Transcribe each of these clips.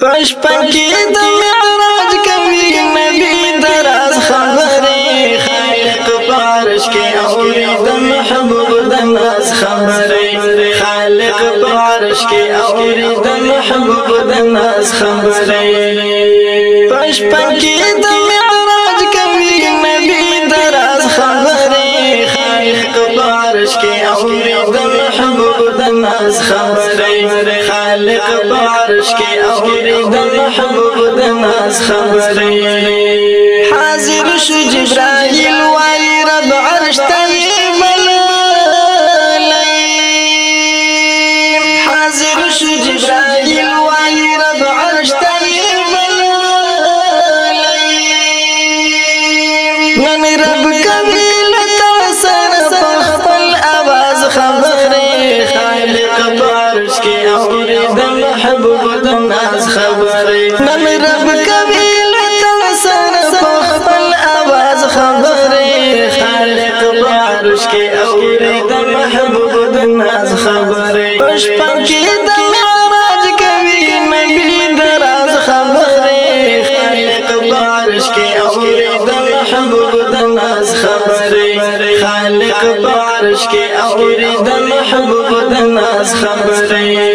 په شپه کې د معراج کوي نبي د راز خبرې خالق په عرش کې اوري د محبوب د ناز خبرې خالق په عرش کې اوري د محبوب د ناز خبرې په شپه کې د پارش کې اوري د محبوب د ناز رب کوي لتا سره په خپل आवाज خبره خالق پارش کې اوري د محبوب د ناز خبره پښپا کې د معراج کوي نبی دراز خبره خالق پارش کې اوري د محبوب د ناز خبره خالق پارش کې اوري د محبوب د ناز خبره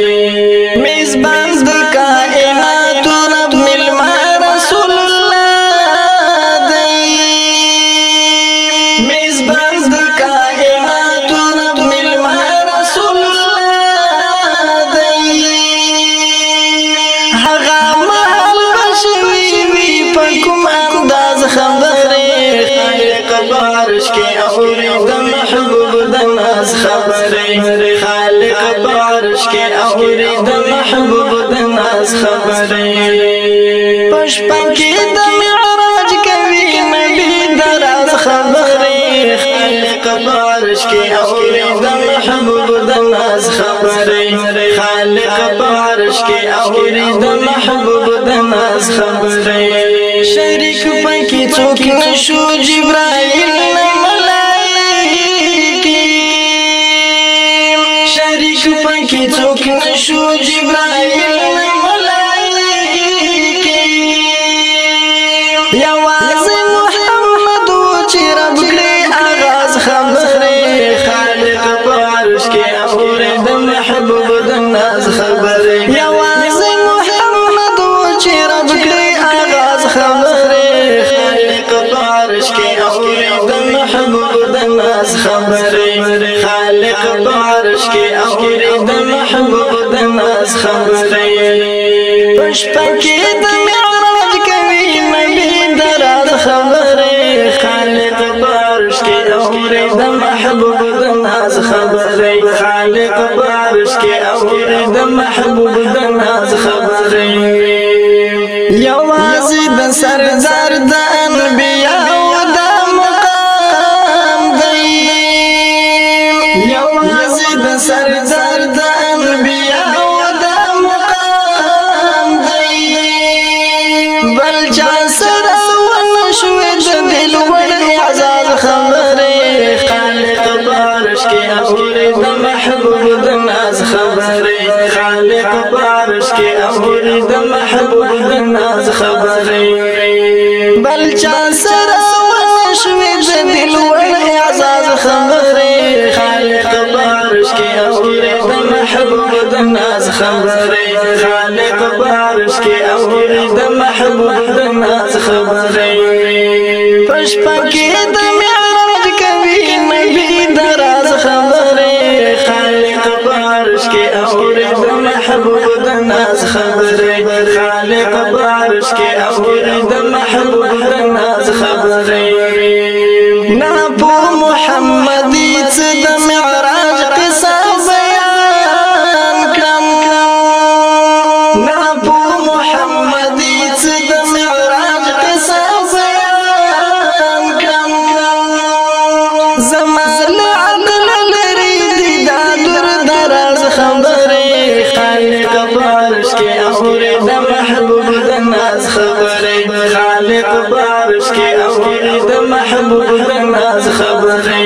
ناز خبرې خالق په عرش کې اوري د محبوب د ناز خبرې په شپه کې د معراج کوي نبي خبرې خالق په عرش کې اوري د محبوب د ناز خبرې خالق په عرش کې اوري د محبوب د ناز خبرې شریک پکې څوک نشو جبرائیل keep talking the shoes. خالق په عرش کې اوري د محبوب د ناز خبره په شپه کې د معراج کوي نبی د راز خبره خالق په عرش کې اوري د محبوب د ناز خبره خالق په عرش کې اوري د محبوب د ناز خبره یوازې د سردار یوازې د سردار د انبیاء د مقام دی. بل چا سره ونشوي د دې لوړ اعزاز خبره خالق په عرش کې اوري د محبوب د ناز خبره خالق په عرش کې اوري د محبوب د ناز خبره بل چا سره محبوب د ناز خبره خالق په عرش کې اوري د محبوب د ناز خبره په شپه کې د معراج کوي نبی د راز خبره خالق په عرش کې اوري د محبوب د ناز خبره خالق په عرش کې اوري د محبوب د ناز خبره زما له عقل لرې ده دا ډېر د راز خبره خالق په عرش کې اوري د محبوب د ناز خبره خالق په عرش کې اوري د محبوب د ناز خبره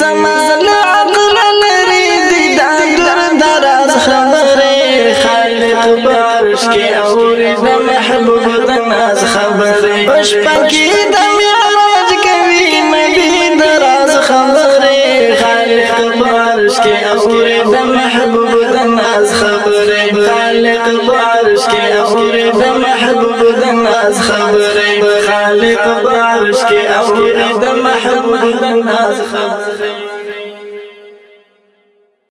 زما له عقل لرې ده دا ډېر د راز خبره خالق په عرش کې اوري د محبوب د ناز خبره په شپه کې د محبوب د ناز خبره خالق بارش کې اوري د محبوب د ناز خبره